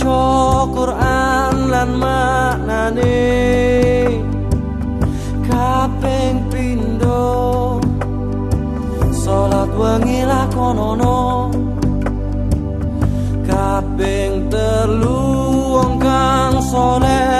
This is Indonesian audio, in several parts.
maca Quran lan maknane. Kaping pindho salat wengi lakonono. Kaping telu wong kang saleh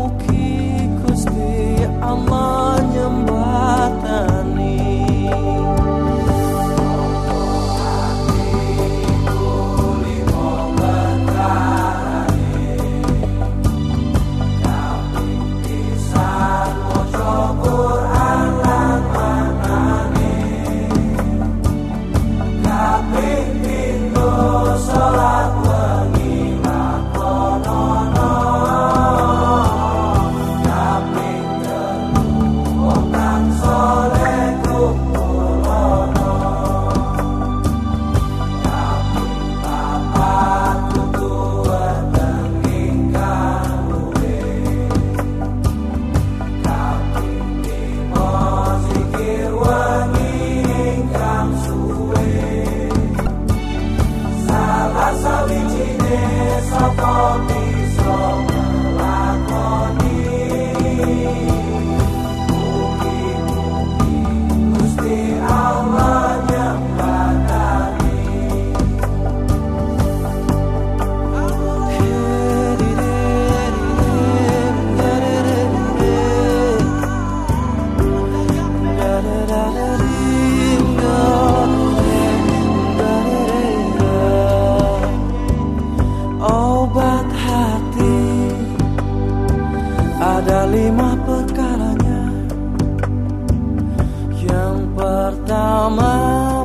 pertama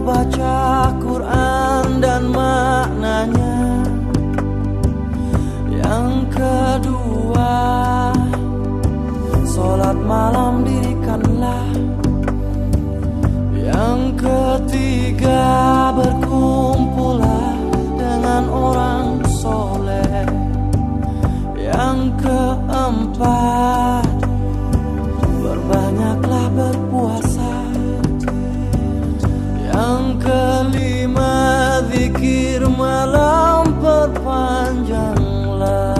baca Quran dan maknanya. Yang kedua Sholat malam dirikanlah Yang ketiga perpanjanglah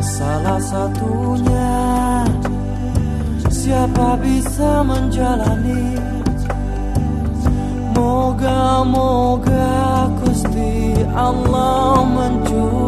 Salah satunya. Siapa bisa menjalani? Moga-moga Gusti Allah menjalani